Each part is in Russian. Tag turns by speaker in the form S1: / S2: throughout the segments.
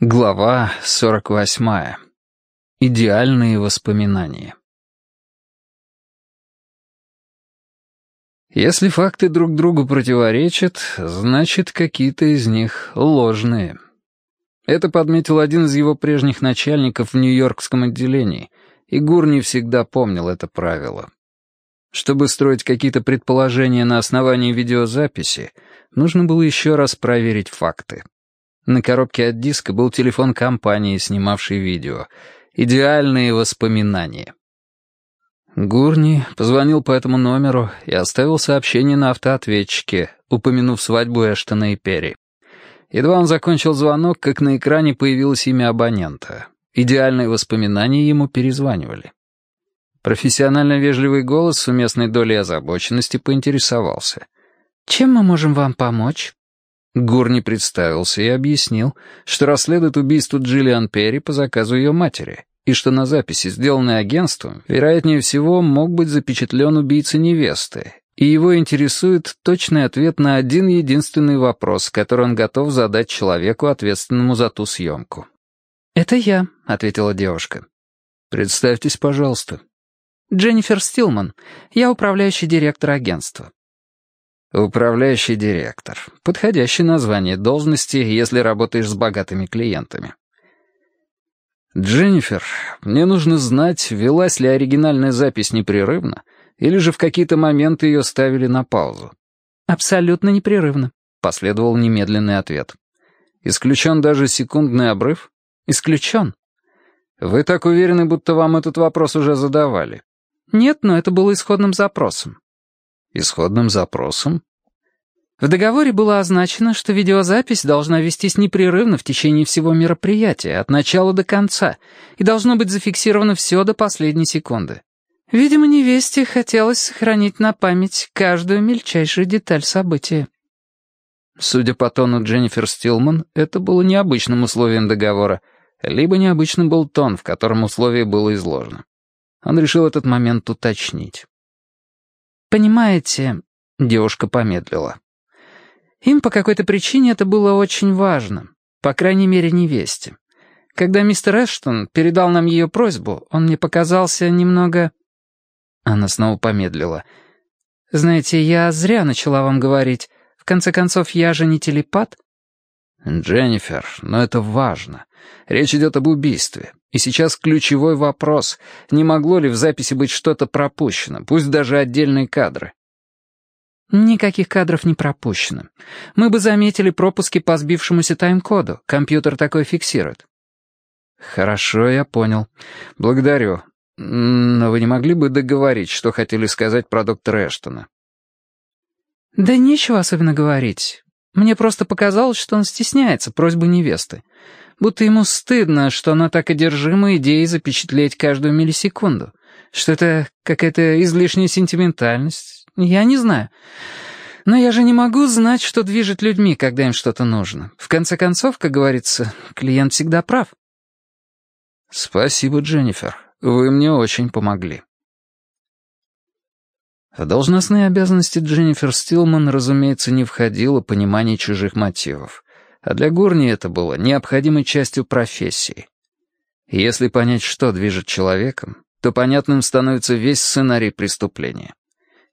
S1: Глава 48. Идеальные воспоминания. Если факты друг другу противоречат, значит, какие-то из них ложные. Это подметил один из его прежних начальников в Нью-Йоркском отделении, и Гур не всегда помнил это правило. Чтобы строить какие-то предположения на основании видеозаписи, нужно было еще раз проверить факты. На коробке от диска был телефон компании, снимавшей видео. Идеальные воспоминания. Гурни позвонил по этому номеру и оставил сообщение на автоответчике, упомянув свадьбу Эштона и Перри. Едва он закончил звонок, как на экране появилось имя абонента. Идеальные воспоминания ему перезванивали. Профессионально вежливый голос с уместной долей озабоченности поинтересовался. «Чем мы можем вам помочь?» Гурни представился и объяснил, что расследует убийство Джиллиан Перри по заказу ее матери, и что на записи, сделанной агентством, вероятнее всего, мог быть запечатлен убийца невесты, и его интересует точный ответ на один единственный вопрос, который он готов задать человеку, ответственному за ту съемку. «Это я», — ответила девушка. «Представьтесь, пожалуйста». «Дженнифер Стилман. Я управляющий директор агентства». Управляющий директор. Подходящее название должности, если работаешь с богатыми клиентами. Дженнифер, мне нужно знать, велась ли оригинальная запись непрерывно, или же в какие-то моменты ее ставили на паузу. Абсолютно непрерывно, последовал немедленный ответ. Исключен даже секундный обрыв? Исключен. Вы так уверены, будто вам этот вопрос уже задавали? Нет, но это было исходным запросом. Исходным запросом? В договоре было означено, что видеозапись должна вестись непрерывно в течение всего мероприятия, от начала до конца, и должно быть зафиксировано все до последней секунды. Видимо, невесте хотелось сохранить на память каждую мельчайшую деталь события. Судя по тону Дженнифер Стилман, это было необычным условием договора, либо необычным был тон, в котором условие было изложено. Он решил этот момент уточнить. «Понимаете...» — девушка помедлила. «Им по какой-то причине это было очень важно, по крайней мере, невесте. Когда мистер Эштон передал нам ее просьбу, он мне показался немного...» Она снова помедлила. «Знаете, я зря начала вам говорить. В конце концов, я же не телепат». «Дженнифер, но это важно. Речь идет об убийстве. И сейчас ключевой вопрос, не могло ли в записи быть что-то пропущено, пусть даже отдельные кадры? Никаких кадров не пропущено. Мы бы заметили пропуски по сбившемуся тайм-коду. Компьютер такой фиксирует. Хорошо, я понял. Благодарю. Но вы не могли бы договорить, что хотели сказать про доктора Эштона? Да нечего особенно говорить. Мне просто показалось, что он стесняется просьбы невесты будто ему стыдно, что она так одержима идеей запечатлеть каждую миллисекунду, что это какая-то излишняя сентиментальность. Я не знаю. Но я же не могу знать, что движет людьми, когда им что-то нужно. В конце концов, как говорится, клиент всегда прав. Спасибо, Дженнифер. Вы мне очень помогли. В должностные обязанности Дженнифер Стилман, разумеется, не входило понимание чужих мотивов а для Гурни это было необходимой частью профессии. Если понять, что движет человеком, то понятным становится весь сценарий преступления.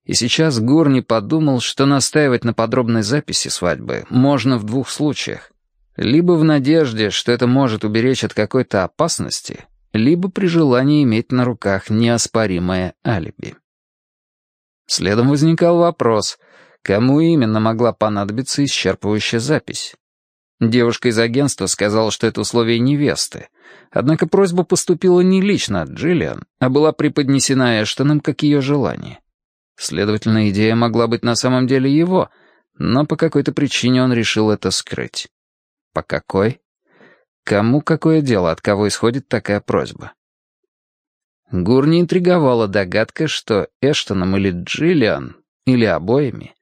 S1: И сейчас Гурни подумал, что настаивать на подробной записи свадьбы можно в двух случаях. Либо в надежде, что это может уберечь от какой-то опасности, либо при желании иметь на руках неоспоримое алиби. Следом возникал вопрос, кому именно могла понадобиться исчерпывающая запись. Девушка из агентства сказала, что это условие невесты. Однако просьба поступила не лично от Джиллиан, а была преподнесена Эштоном как ее желание. Следовательно, идея могла быть на самом деле его, но по какой-то причине он решил это скрыть. По какой? Кому какое дело, от кого исходит такая просьба? Гурни интриговала догадка, что Эштоном или Джиллиан, или обоими,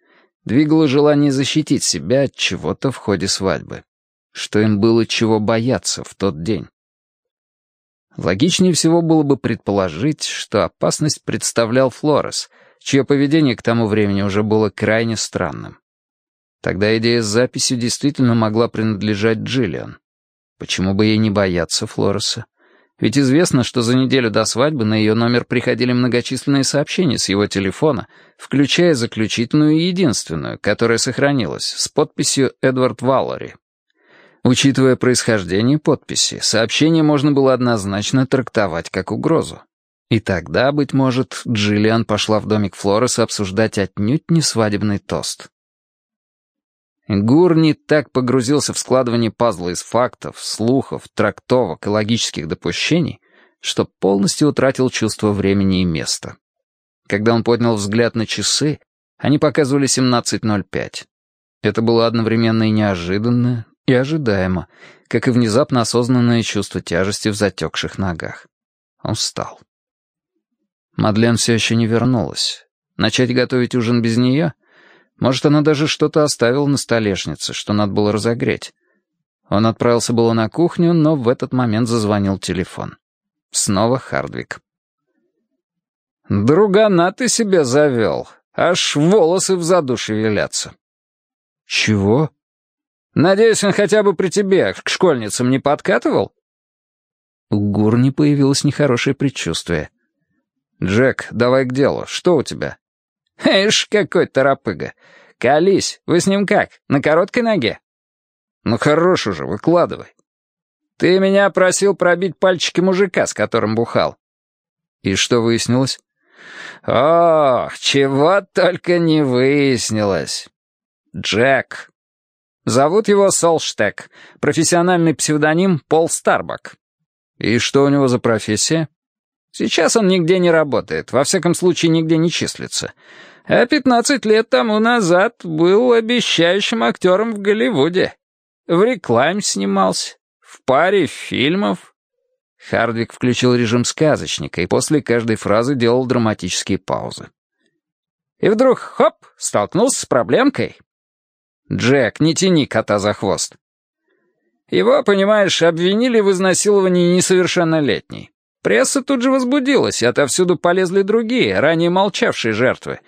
S1: двигало желание защитить себя от чего-то в ходе свадьбы. Что им было чего бояться в тот день. Логичнее всего было бы предположить, что опасность представлял Флорес, чье поведение к тому времени уже было крайне странным. Тогда идея с записью действительно могла принадлежать Джиллиан. Почему бы ей не бояться Флореса? Ведь известно, что за неделю до свадьбы на ее номер приходили многочисленные сообщения с его телефона, включая заключительную и единственную, которая сохранилась, с подписью «Эдвард Валлори». Учитывая происхождение подписи, сообщение можно было однозначно трактовать как угрозу. И тогда, быть может, Джиллиан пошла в домик Флореса обсуждать отнюдь не свадебный тост. Гурни так погрузился в складывание пазла из фактов, слухов, трактовок и логических допущений, что полностью утратил чувство времени и места. Когда он поднял взгляд на часы, они показывали 17.05. Это было одновременно и неожиданно, и ожидаемо, как и внезапно осознанное чувство тяжести в затекших ногах. Он встал. Мадлен все еще не вернулась. Начать готовить ужин без нее? Может, она даже что-то оставила на столешнице, что надо было разогреть. Он отправился было на кухню, но в этот момент зазвонил телефон. Снова Хардвик. «Другана ты себе завел. Аж волосы в заду шевелятся».
S2: «Чего?»
S1: «Надеюсь, он хотя бы при тебе к школьницам не подкатывал?»
S2: У Гурни появилось нехорошее предчувствие.
S1: «Джек, давай к делу. Что у тебя?» «Эш, какой торопыга. Колись, вы с ним как, на короткой ноге?» «Ну хорош уже, выкладывай». «Ты меня просил пробить пальчики мужика, с которым бухал».
S2: «И что выяснилось?»
S1: «О, чего только не выяснилось. Джек. Зовут его Солштек, профессиональный псевдоним Пол Старбак».
S2: «И что у него за профессия?»
S1: Сейчас он нигде не работает, во всяком случае нигде не числится. А пятнадцать лет тому назад был обещающим актером в Голливуде. В рекламе снимался, в паре фильмов.
S2: Хардвик включил режим сказочника и после каждой фразы делал драматические паузы.
S1: И вдруг, хоп, столкнулся с проблемкой. Джек, не тяни кота за хвост. Его, понимаешь, обвинили в изнасиловании несовершеннолетней. Пресса тут же возбудилась, и отовсюду полезли другие, ранее молчавшие жертвы.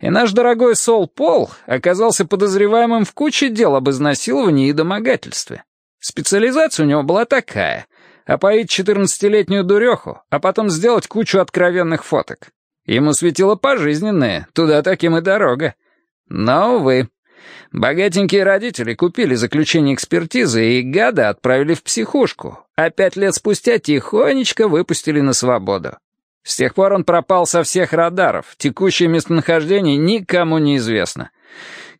S1: И наш дорогой Сол Пол оказался подозреваемым в куче дел об изнасиловании и домогательстве. Специализация у него была такая — опоить четырнадцатилетнюю дуреху, а потом сделать кучу откровенных фоток. Ему светило пожизненное, туда таким и дорога. Но, увы, Богатенькие родители купили заключение экспертизы и гада отправили в психушку, а пять лет спустя тихонечко выпустили на свободу. С тех пор он пропал со всех радаров, текущее местонахождение никому не известно.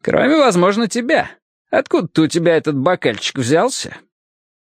S1: Кроме, возможно, тебя. Откуда-то у тебя этот бокальчик взялся?